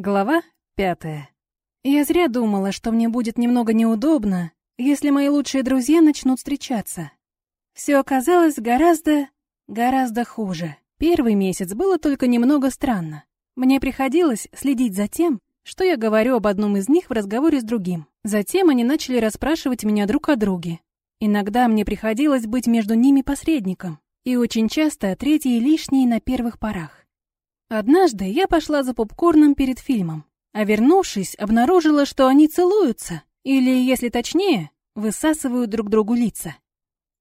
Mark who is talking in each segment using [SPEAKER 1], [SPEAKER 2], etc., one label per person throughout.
[SPEAKER 1] Глава пятая. Я зря думала, что мне будет немного неудобно, если мои лучшие друзья начнут встречаться. Все оказалось гораздо, гораздо хуже. Первый месяц было только немного странно. Мне приходилось следить за тем, что я говорю об одном из них в разговоре с другим. Затем они начали расспрашивать меня друг о друге. Иногда мне приходилось быть между ними посредником, и очень часто третий лишний на первых порах. Однажды я пошла за попкорном перед фильмом, а вернувшись, обнаружила, что они целуются, или, если точнее, высасывают друг другу лица.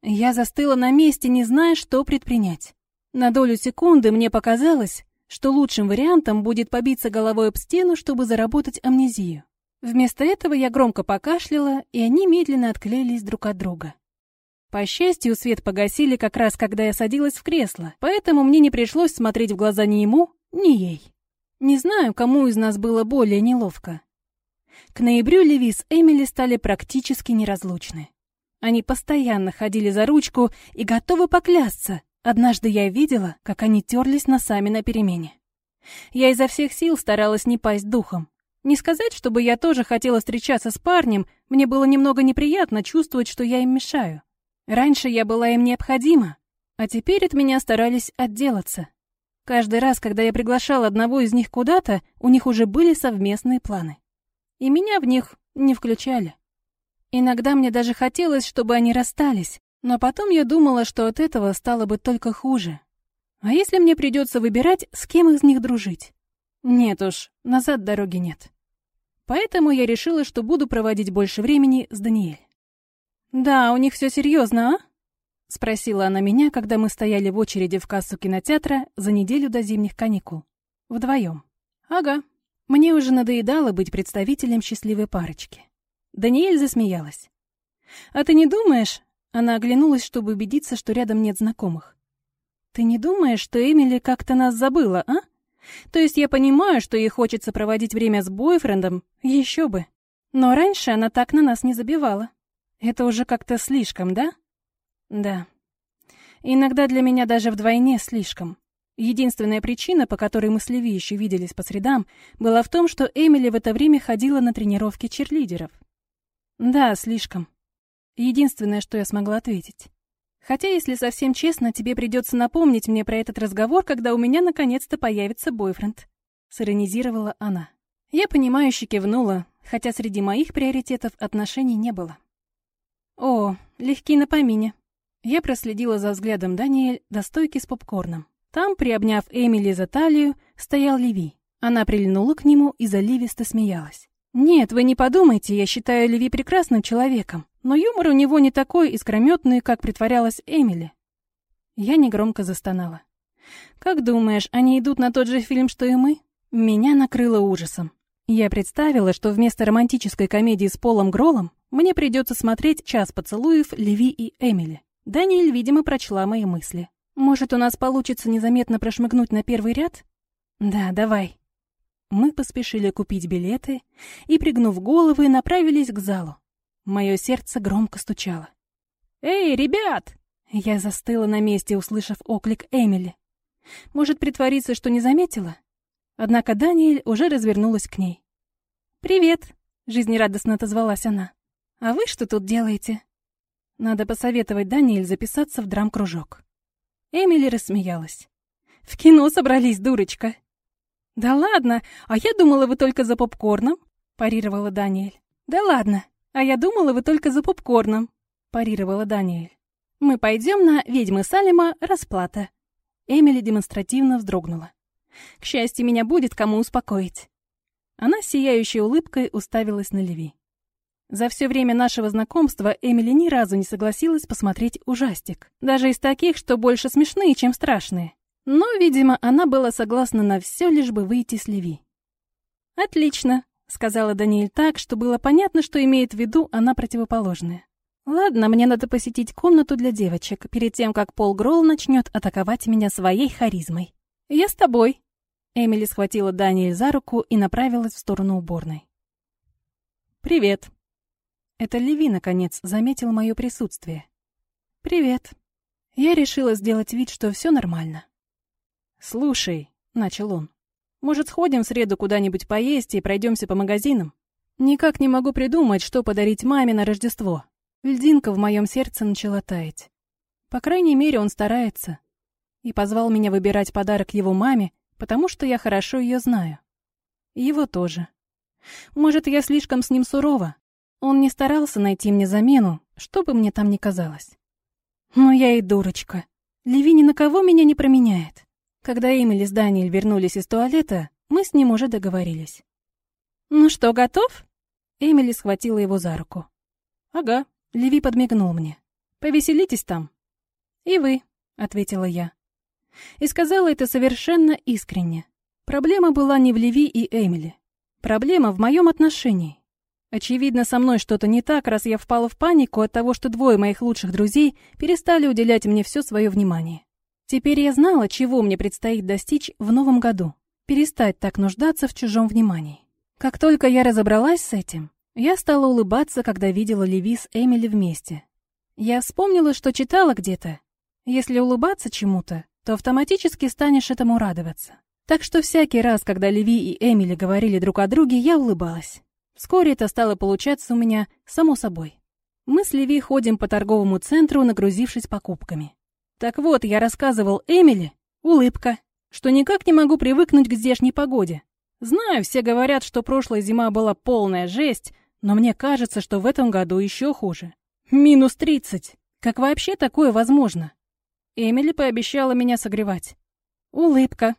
[SPEAKER 1] Я застыла на месте, не зная, что предпринять. На долю секунды мне показалось, что лучшим вариантом будет побиться головой об стену, чтобы заработать амнезию. Вместо этого я громко покашляла, и они медленно отклеились друг от друга. По счастью, свет погасили как раз, когда я садилась в кресло, поэтому мне не пришлось смотреть в глаза ни ему, ни ей. Не знаю, кому из нас было более неловко. К ноябрю Леви с Эмили стали практически неразлучны. Они постоянно ходили за ручку и готовы поклясться. Однажды я видела, как они терлись носами на перемене. Я изо всех сил старалась не пасть духом. Не сказать, чтобы я тоже хотела встречаться с парнем, мне было немного неприятно чувствовать, что я им мешаю. Раньше я была им необходима, а теперь от меня старались отделаться. Каждый раз, когда я приглашал одного из них куда-то, у них уже были совместные планы. И меня в них не включали. Иногда мне даже хотелось, чтобы они расстались, но потом я думала, что от этого стало бы только хуже. А если мне придется выбирать, с кем из них дружить? Нет уж, назад дороги нет. Поэтому я решила, что буду проводить больше времени с Даниэль. Да, у них все серьезно, а? — спросила она меня, когда мы стояли в очереди в кассу кинотеатра за неделю до зимних каникул. Вдвоем. «Ага. Мне уже надоедало быть представителем счастливой парочки». Даниэль засмеялась. «А ты не думаешь...» Она оглянулась, чтобы убедиться, что рядом нет знакомых. «Ты не думаешь, что Эмили как-то нас забыла, а? То есть я понимаю, что ей хочется проводить время с бойфрендом, еще бы. Но раньше она так на нас не забивала. Это уже как-то слишком, да?» Да. Иногда для меня даже вдвойне слишком. Единственная причина, по которой мы с Леви еще виделись по средам, была в том, что Эмили в это время ходила на тренировки черлидеров. Да, слишком. Единственное, что я смогла ответить. Хотя, если совсем честно, тебе придется напомнить мне про этот разговор, когда у меня наконец-то появится бойфренд. Сиронизировала она. Я понимающе кивнула, хотя среди моих приоритетов отношений не было. О, легкий на помине. Я проследила за взглядом Даниэль до стойки с попкорном. Там, приобняв Эмили за талию, стоял Леви. Она прильнула к нему и заливисто смеялась. «Нет, вы не подумайте, я считаю Леви прекрасным человеком, но юмор у него не такой искрометный, как притворялась Эмили». Я негромко застонала. «Как думаешь, они идут на тот же фильм, что и мы?» Меня накрыло ужасом. Я представила, что вместо романтической комедии с Полом Гролом мне придется смотреть «Час поцелуев» Леви и Эмили. Даниэль, видимо, прочла мои мысли. «Может, у нас получится незаметно прошмыгнуть на первый ряд?» «Да, давай». Мы поспешили купить билеты и, пригнув головы, направились к залу. Мое сердце громко стучало. «Эй, ребят!» Я застыла на месте, услышав оклик Эмили. Может, притвориться, что не заметила? Однако Даниэль уже развернулась к ней. «Привет!» — жизнерадостно отозвалась она. «А вы что тут делаете?» Надо посоветовать Даниэль записаться в драм-кружок. Эмили рассмеялась. «В кино собрались, дурочка!» «Да ладно, а я думала, вы только за попкорном», — парировала Даниэль. «Да ладно, а я думала, вы только за попкорном», — парировала Даниэль. «Мы пойдем на «Ведьмы Салема. Расплата». Эмили демонстративно вздрогнула. «К счастью, меня будет кому успокоить». Она сияющей улыбкой уставилась на Леви. За все время нашего знакомства Эмили ни разу не согласилась посмотреть ужастик. Даже из таких, что больше смешные, чем страшные. Но, видимо, она была согласна на все, лишь бы выйти с Леви. «Отлично», — сказала Даниэль так, что было понятно, что имеет в виду она противоположная. «Ладно, мне надо посетить комнату для девочек, перед тем, как Пол Гролл начнет атаковать меня своей харизмой. Я с тобой». Эмили схватила Даниэль за руку и направилась в сторону уборной. «Привет», это Леви, наконец, заметил мое присутствие. «Привет». Я решила сделать вид, что все нормально. «Слушай», — начал он, Может, сходим в среду куда-нибудь поесть и пройдемся по магазинам? Никак не могу придумать, что подарить маме на Рождество. Льдинка в моем сердце начала таять. По крайней мере, он старается. И позвал меня выбирать подарок его маме, потому что я хорошо ее знаю. Его тоже. Может, я слишком с ним сурова. Он не старался найти мне замену, что бы мне там ни казалось. Но я и дурочка. Леви ни на кого меня не променяет. Когда Эмили с Даниэль вернулись из туалета, мы с ним уже договорились. «Ну что, готов?» Эмили схватила его за руку. «Ага», — Леви подмигнул мне. «Повеселитесь там». «И вы», — ответила я. И сказала это совершенно искренне. Проблема была не в Леви и Эмили. Проблема в моем отношении. Очевидно, со мной что-то не так, раз я впала в панику от того, что двое моих лучших друзей перестали уделять мне все свое внимание. Теперь я знала, чего мне предстоит достичь в новом году. Перестать так нуждаться в чужом внимании. Как только я разобралась с этим, я стала улыбаться, когда видела Леви с Эмили вместе. Я вспомнила, что читала где-то. Если улыбаться чему-то, то автоматически станешь этому радоваться. Так что всякий раз, когда Леви и Эмили говорили друг о друге, я улыбалась. Вскоре это стало получаться у меня само собой. Мы с Леви ходим по торговому центру, нагрузившись покупками. Так вот, я рассказывал Эмили, улыбка, что никак не могу привыкнуть к здешней погоде. Знаю, все говорят, что прошлая зима была полная жесть, но мне кажется, что в этом году еще хуже. Минус тридцать. Как вообще такое возможно? Эмили пообещала меня согревать. Улыбка.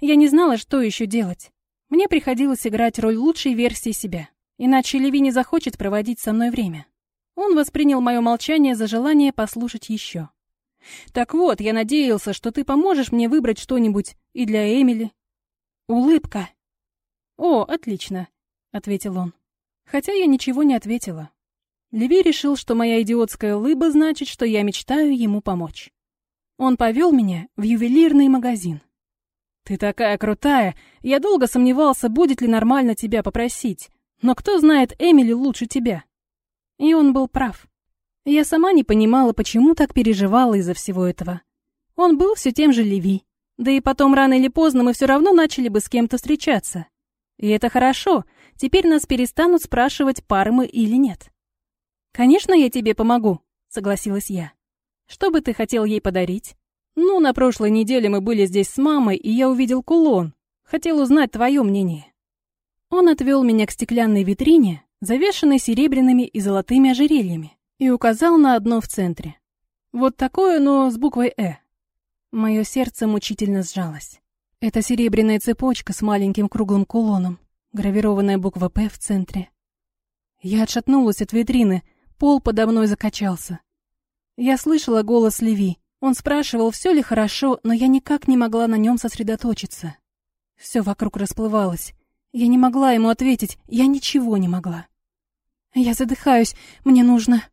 [SPEAKER 1] Я не знала, что еще делать. Мне приходилось играть роль лучшей версии себя. Иначе Леви не захочет проводить со мной время. Он воспринял мое молчание за желание послушать еще. Так вот, я надеялся, что ты поможешь мне выбрать что-нибудь и для Эмили. Улыбка. О, отлично, ответил он. Хотя я ничего не ответила. Леви решил, что моя идиотская улыба значит, что я мечтаю ему помочь. Он повел меня в ювелирный магазин. Ты такая крутая. Я долго сомневался, будет ли нормально тебя попросить. Но кто знает Эмили лучше тебя? И он был прав. Я сама не понимала, почему так переживала из-за всего этого. Он был все тем же Леви. Да и потом, рано или поздно, мы все равно начали бы с кем-то встречаться. И это хорошо. Теперь нас перестанут спрашивать, пары мы или нет. «Конечно, я тебе помогу», — согласилась я. «Что бы ты хотел ей подарить?» «Ну, на прошлой неделе мы были здесь с мамой, и я увидел кулон. Хотел узнать твое мнение». Он отвел меня к стеклянной витрине, завешенной серебряными и золотыми ожерельями и указал на одно в центре. Вот такое, но с буквой «Э». Мое сердце мучительно сжалось. Это серебряная цепочка с маленьким круглым кулоном, гравированная буква «П» в центре. Я отшатнулась от витрины, пол подо мной закачался. Я слышала голос Леви. Он спрашивал, все ли хорошо, но я никак не могла на нем сосредоточиться. Все вокруг расплывалось. Я не могла ему ответить, я ничего не могла. «Я задыхаюсь, мне нужно...»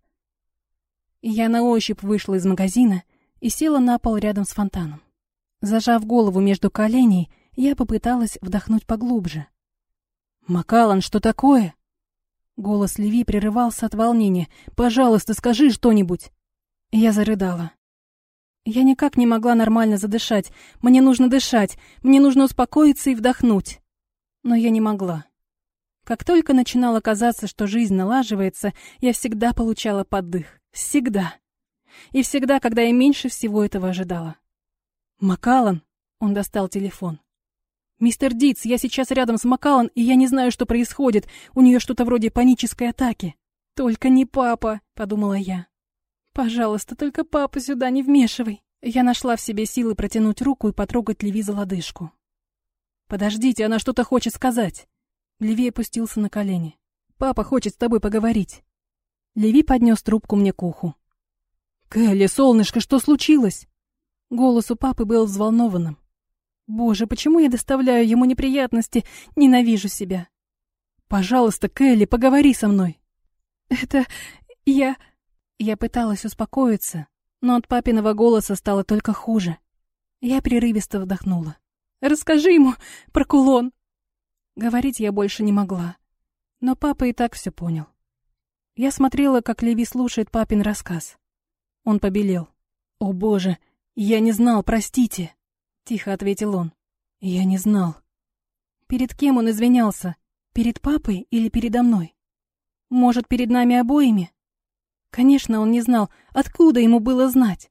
[SPEAKER 1] Я на ощупь вышла из магазина и села на пол рядом с фонтаном. Зажав голову между коленей, я попыталась вдохнуть поглубже. «Макалан, что такое?» Голос Леви прерывался от волнения. «Пожалуйста, скажи что-нибудь!» Я зарыдала. Я никак не могла нормально задышать. Мне нужно дышать, мне нужно успокоиться и вдохнуть. Но я не могла. Как только начинало казаться, что жизнь налаживается, я всегда получала поддых. Всегда. И всегда, когда я меньше всего этого ожидала. «Макалан!» — он достал телефон. «Мистер Дитс, я сейчас рядом с Макалан, и я не знаю, что происходит. У нее что-то вроде панической атаки». «Только не папа», — подумала я. «Пожалуйста, только папа сюда не вмешивай». Я нашла в себе силы протянуть руку и потрогать Леви за лодыжку. «Подождите, она что-то хочет сказать». Леви опустился на колени. «Папа хочет с тобой поговорить». Леви поднес трубку мне к уху. «Келли, солнышко, что случилось?» Голос у папы был взволнованным. «Боже, почему я доставляю ему неприятности? Ненавижу себя!» «Пожалуйста, Келли, поговори со мной!» «Это... я...» Я пыталась успокоиться, но от папиного голоса стало только хуже. Я прерывисто вдохнула. «Расскажи ему про кулон!» Говорить я больше не могла, но папа и так все понял. Я смотрела, как Леви слушает папин рассказ. Он побелел. «О, боже, я не знал, простите!» — тихо ответил он. «Я не знал. Перед кем он извинялся? Перед папой или передо мной? Может, перед нами обоими? Конечно, он не знал, откуда ему было знать.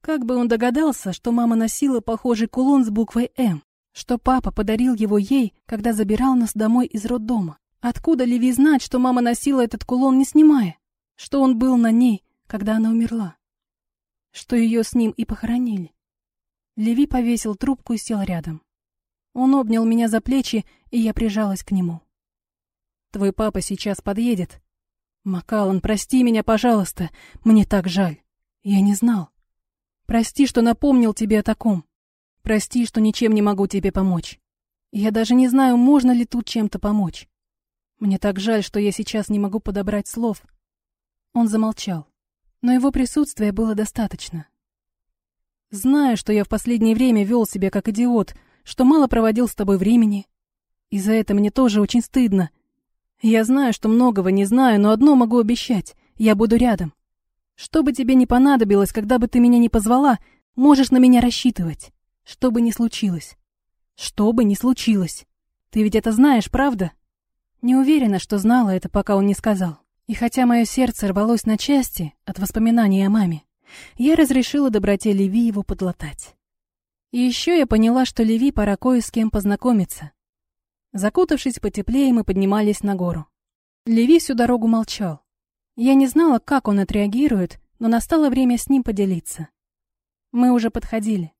[SPEAKER 1] Как бы он догадался, что мама носила похожий кулон с буквой «М», что папа подарил его ей, когда забирал нас домой из роддома. Откуда Леви знать, что мама носила этот кулон, не снимая? Что он был на ней, когда она умерла? Что ее с ним и похоронили? Леви повесил трубку и сел рядом. Он обнял меня за плечи, и я прижалась к нему. «Твой папа сейчас подъедет. Макалан, прости меня, пожалуйста. Мне так жаль. Я не знал. Прости, что напомнил тебе о таком. Прости, что ничем не могу тебе помочь. Я даже не знаю, можно ли тут чем-то помочь. Мне так жаль, что я сейчас не могу подобрать слов. Он замолчал, но его присутствия было достаточно. Знаю, что я в последнее время вел себя как идиот, что мало проводил с тобой времени. И за это мне тоже очень стыдно. Я знаю, что многого не знаю, но одно могу обещать — я буду рядом. Что бы тебе ни понадобилось, когда бы ты меня не позвала, можешь на меня рассчитывать. Что бы ни случилось. Что бы ни случилось. Ты ведь это знаешь, правда? Не уверена, что знала это, пока он не сказал. И хотя мое сердце рвалось на части от воспоминаний о маме, я разрешила доброте Леви его подлатать. И еще я поняла, что Леви пора кое с кем познакомиться. Закутавшись потеплее, мы поднимались на гору. Леви всю дорогу молчал. Я не знала, как он отреагирует, но настало время с ним поделиться. Мы уже подходили.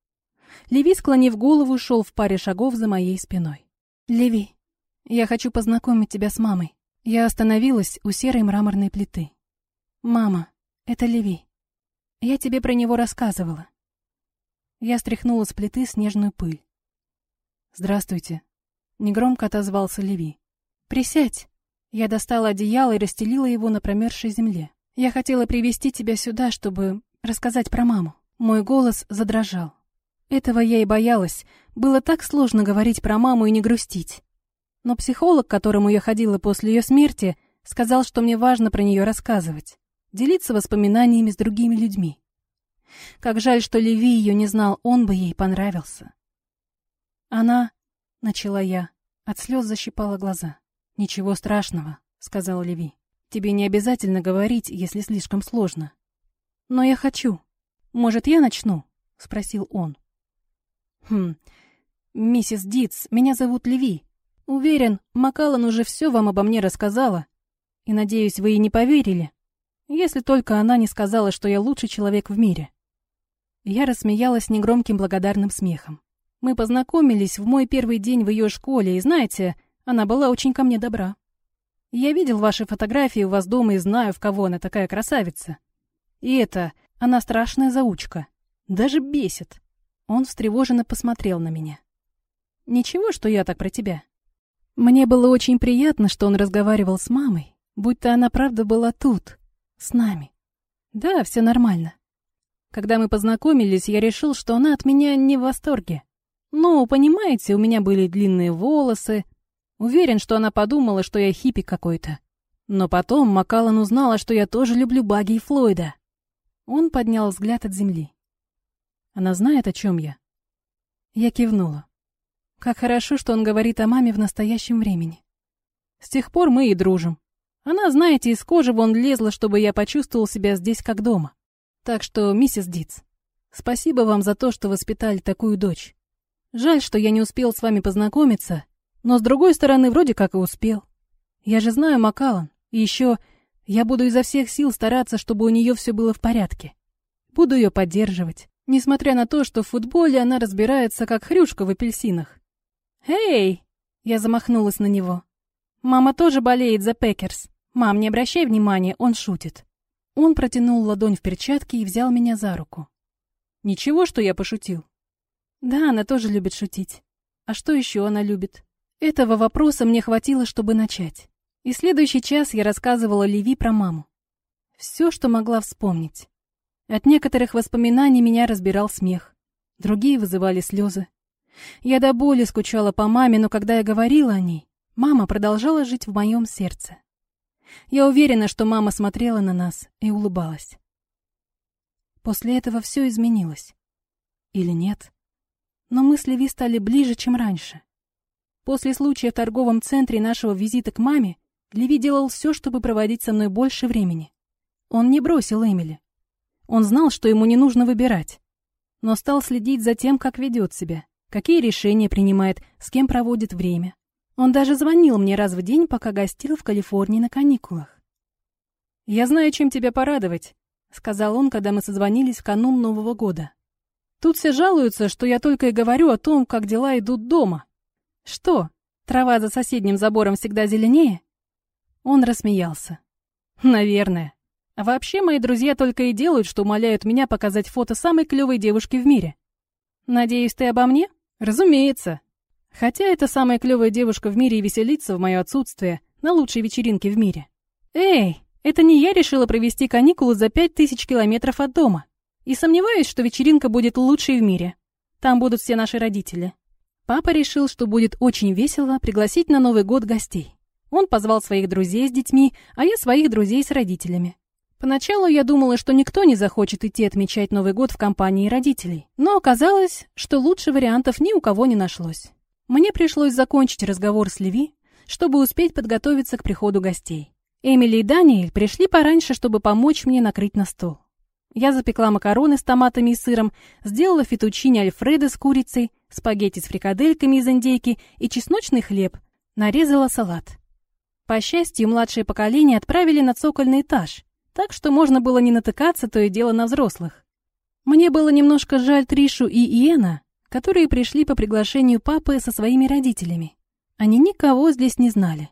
[SPEAKER 1] Леви, склонив голову, шел в паре шагов за моей спиной. «Леви, я хочу познакомить тебя с мамой». Я остановилась у серой мраморной плиты. «Мама, это Леви. Я тебе про него рассказывала». Я стряхнула с плиты снежную пыль. «Здравствуйте», — негромко отозвался Леви. «Присядь». Я достала одеяло и расстелила его на промерзшей земле. «Я хотела привести тебя сюда, чтобы рассказать про маму». Мой голос задрожал. Этого я и боялась. Было так сложно говорить про маму и не грустить. Но психолог, к которому я ходила после ее смерти, сказал, что мне важно про нее рассказывать, делиться воспоминаниями с другими людьми. Как жаль, что Леви ее не знал, он бы ей понравился. Она, — начала я, от слез защипала глаза. «Ничего страшного», — сказал Леви. «Тебе не обязательно говорить, если слишком сложно». «Но я хочу. Может, я начну?» — спросил он. «Хм, миссис Дитс, меня зовут Леви. Уверен, Макалан уже все вам обо мне рассказала. И, надеюсь, вы ей не поверили, если только она не сказала, что я лучший человек в мире». Я рассмеялась негромким благодарным смехом. Мы познакомились в мой первый день в ее школе, и знаете, она была очень ко мне добра. Я видел ваши фотографии у вас дома и знаю, в кого она такая красавица. И это, она страшная заучка. Даже бесит. Он встревоженно посмотрел на меня. «Ничего, что я так про тебя?» Мне было очень приятно, что он разговаривал с мамой, будто она правда была тут, с нами. Да, все нормально. Когда мы познакомились, я решил, что она от меня не в восторге. Ну, понимаете, у меня были длинные волосы. Уверен, что она подумала, что я хиппи какой-то. Но потом Макалан узнала, что я тоже люблю Баги и Флойда. Он поднял взгляд от земли. Она знает, о чем я?» Я кивнула. Как хорошо, что он говорит о маме в настоящем времени. С тех пор мы и дружим. Она, знаете, из кожи вон лезла, чтобы я почувствовал себя здесь как дома. Так что, миссис Диц, спасибо вам за то, что воспитали такую дочь. Жаль, что я не успел с вами познакомиться, но с другой стороны, вроде как и успел. Я же знаю Макалан, и еще я буду изо всех сил стараться, чтобы у нее все было в порядке. Буду ее поддерживать. Несмотря на то, что в футболе она разбирается, как хрюшка в апельсинах. «Эй!» — я замахнулась на него. «Мама тоже болеет за Пекерс. Мам, не обращай внимания, он шутит». Он протянул ладонь в перчатке и взял меня за руку. «Ничего, что я пошутил?» «Да, она тоже любит шутить. А что еще она любит?» Этого вопроса мне хватило, чтобы начать. И следующий час я рассказывала Леви про маму. Все, что могла вспомнить. От некоторых воспоминаний меня разбирал смех, другие вызывали слезы. Я до боли скучала по маме, но когда я говорила о ней, мама продолжала жить в моем сердце. Я уверена, что мама смотрела на нас и улыбалась. После этого все изменилось. Или нет? Но мы с стали ближе, чем раньше. После случая в торговом центре нашего визита к маме Леви делал все, чтобы проводить со мной больше времени. Он не бросил Эмили. Он знал, что ему не нужно выбирать, но стал следить за тем, как ведет себя, какие решения принимает, с кем проводит время. Он даже звонил мне раз в день, пока гостил в Калифорнии на каникулах. «Я знаю, чем тебя порадовать», — сказал он, когда мы созвонились в канун Нового года. «Тут все жалуются, что я только и говорю о том, как дела идут дома. Что, трава за соседним забором всегда зеленее?» Он рассмеялся. «Наверное. А вообще мои друзья только и делают, что умоляют меня показать фото самой клевой девушки в мире. Надеюсь, ты обо мне? Разумеется. Хотя эта самая клевая девушка в мире и веселится в мое отсутствие на лучшей вечеринке в мире. Эй, это не я решила провести каникулы за пять тысяч километров от дома. И сомневаюсь, что вечеринка будет лучшей в мире. Там будут все наши родители. Папа решил, что будет очень весело пригласить на Новый год гостей. Он позвал своих друзей с детьми, а я своих друзей с родителями. Поначалу я думала, что никто не захочет идти отмечать Новый год в компании родителей. Но оказалось, что лучше вариантов ни у кого не нашлось. Мне пришлось закончить разговор с Леви, чтобы успеть подготовиться к приходу гостей. Эмили и Даниэль пришли пораньше, чтобы помочь мне накрыть на стол. Я запекла макароны с томатами и сыром, сделала фетучини альфредо с курицей, спагетти с фрикадельками из индейки и чесночный хлеб, нарезала салат. По счастью, младшее поколение отправили на цокольный этаж, так что можно было не натыкаться то и дело на взрослых. Мне было немножко жаль Тришу и Иена, которые пришли по приглашению папы со своими родителями. Они никого здесь не знали.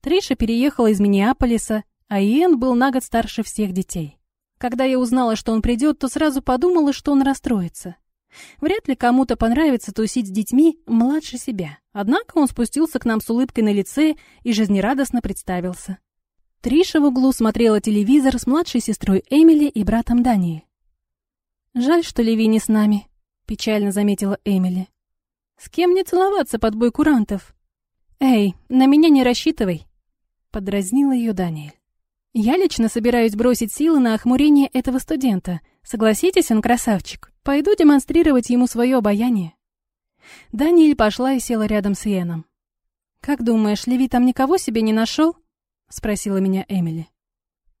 [SPEAKER 1] Триша переехала из Миннеаполиса, а Иен был на год старше всех детей. Когда я узнала, что он придет, то сразу подумала, что он расстроится. Вряд ли кому-то понравится тусить с детьми младше себя. Однако он спустился к нам с улыбкой на лице и жизнерадостно представился. Триша в углу смотрела телевизор с младшей сестрой Эмили и братом Даниэль. «Жаль, что Леви не с нами», — печально заметила Эмили. «С кем мне целоваться под бой курантов?» «Эй, на меня не рассчитывай», — подразнила ее Даниэль. «Я лично собираюсь бросить силы на охмурение этого студента. Согласитесь, он красавчик. Пойду демонстрировать ему свое обаяние». Даниэль пошла и села рядом с Иеном. «Как думаешь, Леви там никого себе не нашел?» — спросила меня Эмили.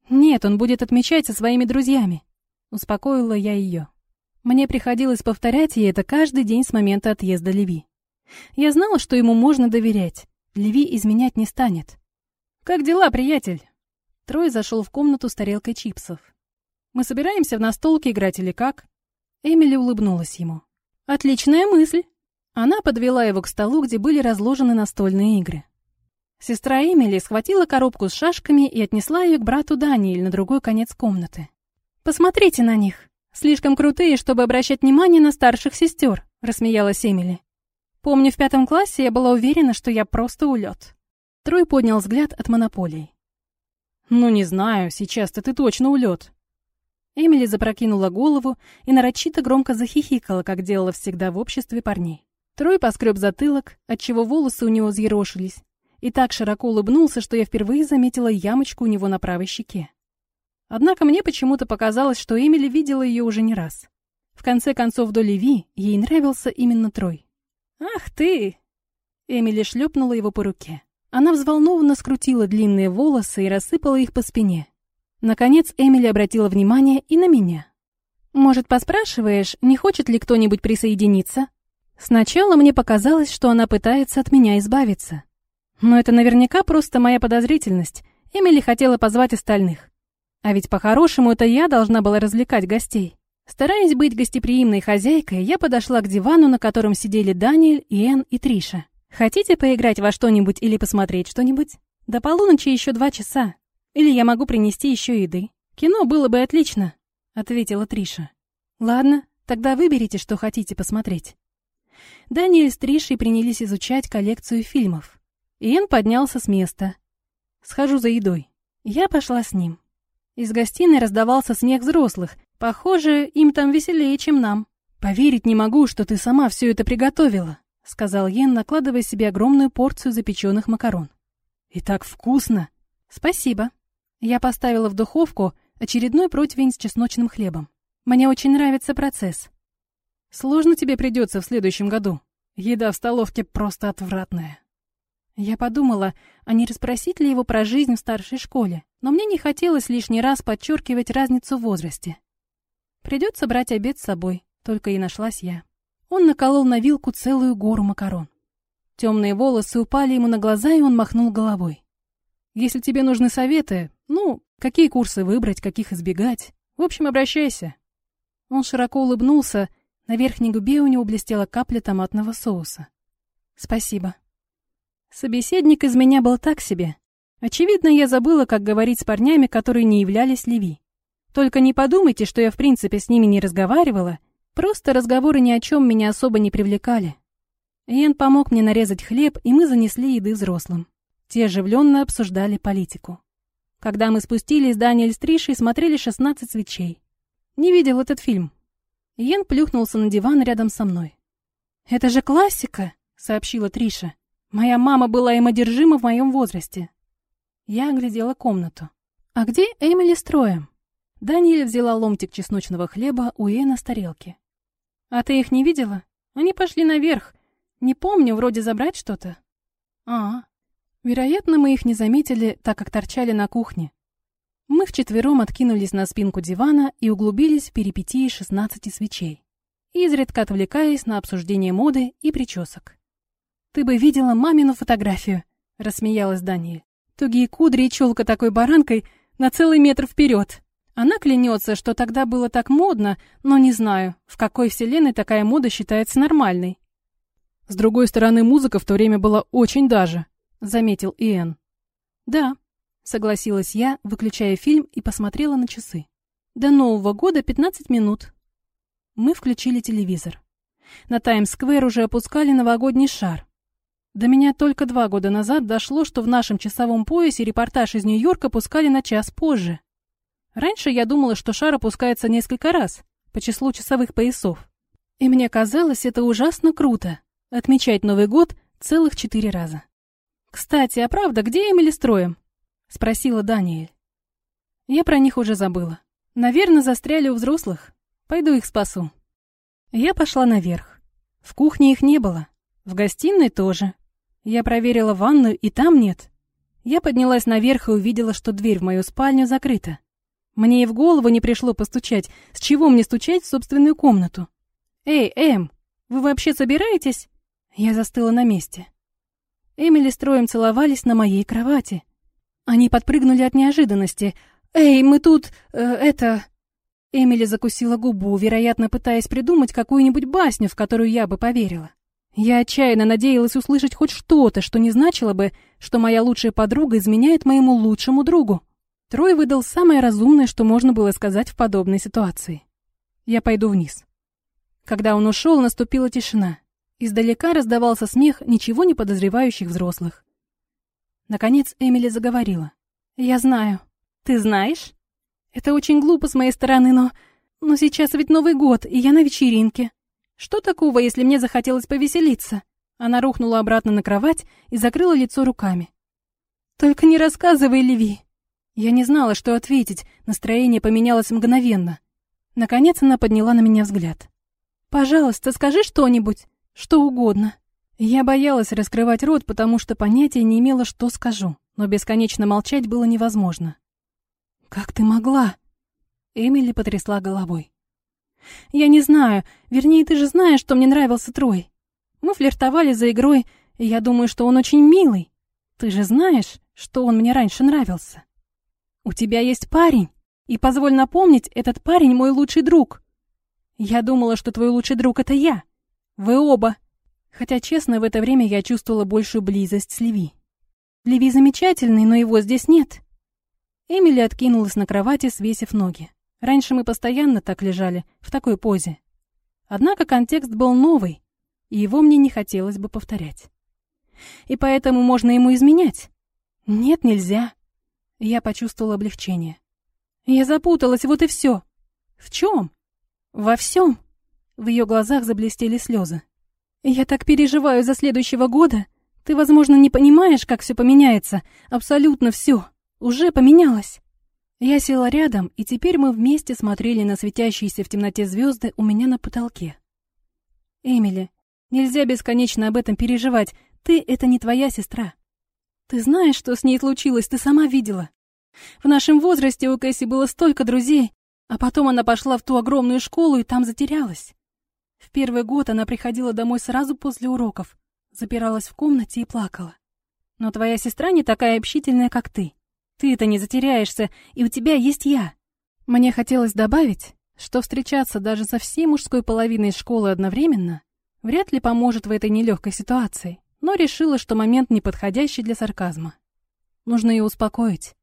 [SPEAKER 1] «Нет, он будет отмечать со своими друзьями», — успокоила я ее. Мне приходилось повторять ей это каждый день с момента отъезда Леви. Я знала, что ему можно доверять. Леви изменять не станет. «Как дела, приятель?» Трой зашел в комнату с тарелкой чипсов. «Мы собираемся в настолке играть или как?» Эмили улыбнулась ему. «Отличная мысль!» Она подвела его к столу, где были разложены настольные игры. Сестра Эмили схватила коробку с шашками и отнесла ее к брату Даниэль на другой конец комнаты. «Посмотрите на них! Слишком крутые, чтобы обращать внимание на старших сестер», — рассмеялась Эмили. «Помню, в пятом классе я была уверена, что я просто улет». Трой поднял взгляд от монополий. «Ну, не знаю, сейчас-то ты точно улет. Эмили запрокинула голову и нарочито громко захихикала, как делала всегда в обществе парней. Трой поскреб затылок, отчего волосы у него взъерошились, и так широко улыбнулся, что я впервые заметила ямочку у него на правой щеке. Однако мне почему-то показалось, что Эмили видела ее уже не раз. В конце концов, до Леви ей нравился именно Трой. «Ах ты!» Эмили шлепнула его по руке. Она взволнованно скрутила длинные волосы и рассыпала их по спине. Наконец Эмили обратила внимание и на меня. «Может, поспрашиваешь, не хочет ли кто-нибудь присоединиться?» Сначала мне показалось, что она пытается от меня избавиться. Но это наверняка просто моя подозрительность. Эмили хотела позвать остальных. А ведь по-хорошему это я должна была развлекать гостей. Стараясь быть гостеприимной хозяйкой, я подошла к дивану, на котором сидели Даниэль, Иэн и Триша. «Хотите поиграть во что-нибудь или посмотреть что-нибудь? До полуночи еще два часа. Или я могу принести еще еды. Кино было бы отлично», — ответила Триша. «Ладно, тогда выберите, что хотите посмотреть». Даниэль с Тришей принялись изучать коллекцию фильмов. Иэн поднялся с места. «Схожу за едой». Я пошла с ним. Из гостиной раздавался смех взрослых. Похоже, им там веселее, чем нам. «Поверить не могу, что ты сама все это приготовила», — сказал Йен, накладывая себе огромную порцию запеченных макарон. «И так вкусно!» «Спасибо», я поставила в духовку очередной противень с чесночным хлебом. Мне очень нравится процесс. Сложно тебе придется в следующем году. Еда в столовке просто отвратная. Я подумала, а не расспросить ли его про жизнь в старшей школе, но мне не хотелось лишний раз подчеркивать разницу в возрасте. Придется брать обед с собой, только и нашлась я. Он наколол на вилку целую гору макарон. Темные волосы упали ему на глаза, и он махнул головой. «Если тебе нужны советы, ну, какие курсы выбрать, каких избегать, в общем, обращайся». Он широко улыбнулся, на верхней губе у него блестела капля томатного соуса. «Спасибо». Собеседник из меня был так себе. Очевидно, я забыла, как говорить с парнями, которые не являлись Леви. Только не подумайте, что я в принципе с ними не разговаривала, просто разговоры ни о чем меня особо не привлекали. Иэн помог мне нарезать хлеб, и мы занесли еды взрослым. Те оживленно обсуждали политику. Когда мы спустились, Даниэль с Тришей смотрели «16 свечей». Не видел этот фильм. Иэн плюхнулся на диван рядом со мной. «Это же классика!» — сообщила Триша. «Моя мама была им одержима в моем возрасте». Я оглядела комнату. «А где Эмили с Троем?» Даниэль взяла ломтик чесночного хлеба у Иэна с тарелки. «А ты их не видела? Они пошли наверх, не помню, вроде забрать что-то. А, вероятно, мы их не заметили, так как торчали на кухне. Мы вчетвером откинулись на спинку дивана и углубились в перипетии шестнадцати свечей, изредка отвлекаясь на обсуждение моды и причесок. «Ты бы видела мамину фотографию», — рассмеялась Даниэль. «Тугие кудри и челка такой баранкой на целый метр вперед. Она клянется, что тогда было так модно, но не знаю, в какой вселенной такая мода считается нормальной. С другой стороны, музыка в то время была очень даже, заметил Иэн. Да, согласилась я, выключая фильм и посмотрела на часы. До Нового года 15 минут. Мы включили телевизор. На Таймс-сквер уже опускали новогодний шар. До меня только два года назад дошло, что в нашем часовом поясе репортаж из Нью-Йорка пускали на час позже. Раньше я думала, что шар опускается несколько раз, по числу часовых поясов. И мне казалось это ужасно круто отмечать Новый год целых четыре раза. «Кстати, а правда, где Эмили с Троем?» — спросила Даниэль. Я про них уже забыла. Наверное, застряли у взрослых. Пойду их спасу. Я пошла наверх. В кухне их не было. В гостиной тоже. Я проверила ванную, и там нет. Я поднялась наверх и увидела, что дверь в мою спальню закрыта. Мне и в голову не пришло постучать. С чего мне стучать в собственную комнату? «Эй, Эм, вы вообще собираетесь?» Я застыла на месте. Эмили с Троем целовались на моей кровати. Они подпрыгнули от неожиданности. «Эй, мы тут... Э, это...» Эмили закусила губу, вероятно, пытаясь придумать какую-нибудь басню, в которую я бы поверила. Я отчаянно надеялась услышать хоть что-то, что не значило бы, что моя лучшая подруга изменяет моему лучшему другу. Трой выдал самое разумное, что можно было сказать в подобной ситуации. Я пойду вниз. Когда он ушел, наступила тишина. Издалека раздавался смех ничего не подозревающих взрослых. Наконец Эмили заговорила. «Я знаю. Ты знаешь? Это очень глупо с моей стороны, но... Но сейчас ведь Новый год, и я на вечеринке. Что такого, если мне захотелось повеселиться?» Она рухнула обратно на кровать и закрыла лицо руками. «Только не рассказывай, Леви!» Я не знала, что ответить, настроение поменялось мгновенно. Наконец она подняла на меня взгляд. «Пожалуйста, скажи что-нибудь!» Что угодно. Я боялась раскрывать рот, потому что понятия не имела, что скажу, но бесконечно молчать было невозможно. «Как ты могла?» Эмили потрясла головой. «Я не знаю. Вернее, ты же знаешь, что мне нравился Трой. Мы флиртовали за игрой, и я думаю, что он очень милый. Ты же знаешь, что он мне раньше нравился. У тебя есть парень, и позволь напомнить, этот парень мой лучший друг. Я думала, что твой лучший друг — это я. Вы оба. Хотя, честно, в это время я чувствовала большую близость с Леви. Леви замечательный, но его здесь нет. Эмили откинулась на кровати, свесив ноги. Раньше мы постоянно так лежали, в такой позе. Однако контекст был новый, и его мне не хотелось бы повторять. И поэтому можно ему изменять. Нет, нельзя. Я почувствовала облегчение. Я запуталась, вот и все. В чем? Во всем. В ее глазах заблестели слезы. «Я так переживаю за следующего года. Ты, возможно, не понимаешь, как все поменяется. Абсолютно все. Уже поменялось». Я села рядом, и теперь мы вместе смотрели на светящиеся в темноте звезды у меня на потолке. «Эмили, нельзя бесконечно об этом переживать. Ты — это не твоя сестра. Ты знаешь, что с ней случилось, ты сама видела. В нашем возрасте у Кэсси было столько друзей, а потом она пошла в ту огромную школу и там затерялась. В первый год она приходила домой сразу после уроков, запиралась в комнате и плакала. Но твоя сестра не такая общительная, как ты. Ты-то не затеряешься, и у тебя есть я. Мне хотелось добавить, что встречаться даже со всей мужской половиной школы одновременно вряд ли поможет в этой нелегкой ситуации, но решила, что момент неподходящий для сарказма. Нужно ее успокоить.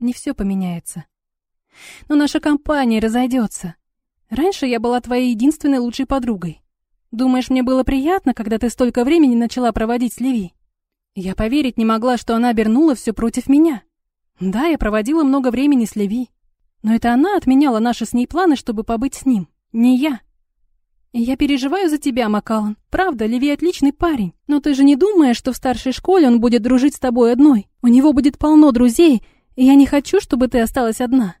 [SPEAKER 1] Не все поменяется. Но наша компания разойдется. Раньше я была твоей единственной лучшей подругой. Думаешь, мне было приятно, когда ты столько времени начала проводить с Леви? Я поверить не могла, что она обернула все против меня. Да, я проводила много времени с Леви, но это она отменяла наши с ней планы, чтобы побыть с ним, не я. Я переживаю за тебя, Макалан. Правда, Леви отличный парень, но ты же не думаешь, что в старшей школе он будет дружить с тобой одной. У него будет полно друзей, и я не хочу, чтобы ты осталась одна.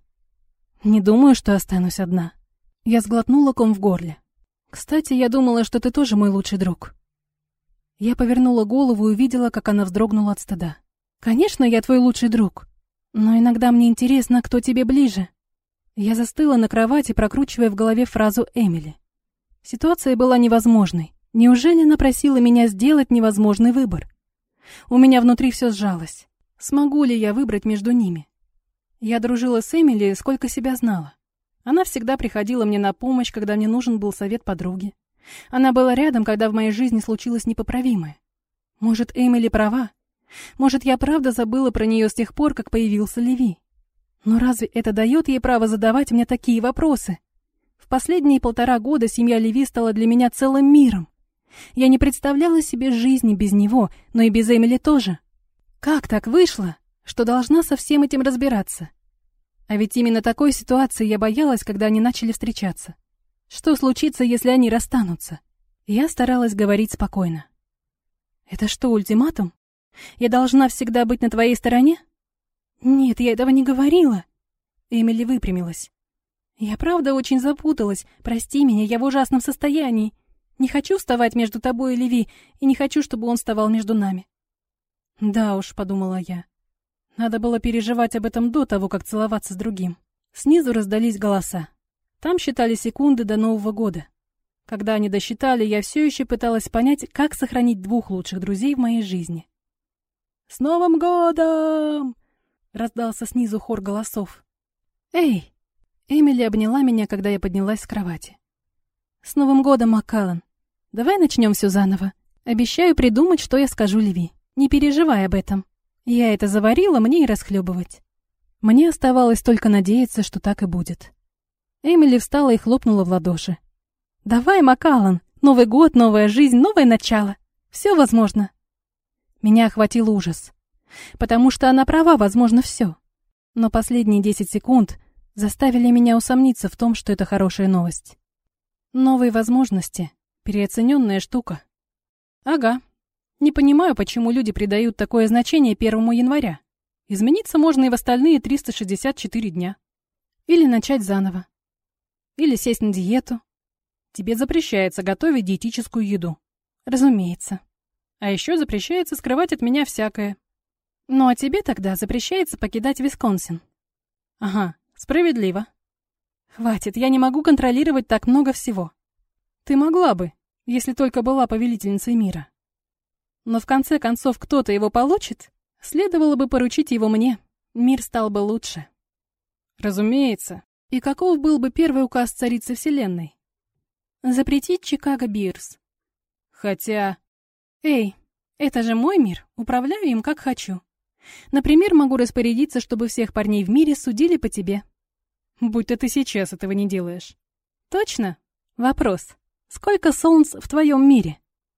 [SPEAKER 1] Не думаю, что останусь одна. Я сглотнула ком в горле. Кстати, я думала, что ты тоже мой лучший друг. Я повернула голову и увидела, как она вздрогнула от стыда. Конечно, я твой лучший друг. Но иногда мне интересно, кто тебе ближе. Я застыла на кровати, прокручивая в голове фразу Эмили. Ситуация была невозможной. Неужели она просила меня сделать невозможный выбор? У меня внутри все сжалось. Смогу ли я выбрать между ними? Я дружила с Эмили, сколько себя знала. Она всегда приходила мне на помощь, когда мне нужен был совет подруги. Она была рядом, когда в моей жизни случилось непоправимое. Может, Эмили права? Может, я правда забыла про нее с тех пор, как появился Леви? Но разве это дает ей право задавать мне такие вопросы? В последние полтора года семья Леви стала для меня целым миром. Я не представляла себе жизни без него, но и без Эмили тоже. Как так вышло, что должна со всем этим разбираться? А ведь именно такой ситуации я боялась, когда они начали встречаться. Что случится, если они расстанутся? Я старалась говорить спокойно. «Это что, ультиматум? Я должна всегда быть на твоей стороне?» «Нет, я этого не говорила». Эмили выпрямилась. «Я правда очень запуталась. Прости меня, я в ужасном состоянии. Не хочу вставать между тобой и Леви, и не хочу, чтобы он вставал между нами». «Да уж», — подумала я. Надо было переживать об этом до того, как целоваться с другим. Снизу раздались голоса. Там считали секунды до Нового года. Когда они досчитали, я все еще пыталась понять, как сохранить двух лучших друзей в моей жизни. «С Новым годом!» — раздался снизу хор голосов. «Эй!» — Эмили обняла меня, когда я поднялась с кровати. «С Новым годом, Маккаллан! Давай начнем все заново. Обещаю придумать, что я скажу Леви. Не переживай об этом». Я это заварила, мне и расхлебывать. Мне оставалось только надеяться, что так и будет. Эмили встала и хлопнула в ладоши. «Давай, Макалан, Новый год, новая жизнь, новое начало. Все возможно». Меня охватил ужас. Потому что она права, возможно, все. Но последние десять секунд заставили меня усомниться в том, что это хорошая новость. Новые возможности. Переоцененная штука. Ага, не понимаю, почему люди придают такое значение первому января. Измениться можно и в остальные 364 дня. Или начать заново. Или сесть на диету. Тебе запрещается готовить диетическую еду. Разумеется. А еще запрещается скрывать от меня всякое. Ну а тебе тогда запрещается покидать Висконсин. Ага, справедливо. Хватит, я не могу контролировать так много всего. Ты могла бы, если только была повелительницей мира. Но в конце концов кто-то его получит, следовало бы поручить его мне. Мир стал бы лучше. Разумеется. И каков был бы первый указ царицы Вселенной? Запретить Чикаго Бирс. Хотя... Эй, это же мой мир, управляю им как хочу. Например, могу распорядиться, чтобы всех парней в мире судили по тебе. Будь-то ты сейчас этого не делаешь. Точно? Вопрос. Сколько солнц в твоем мире?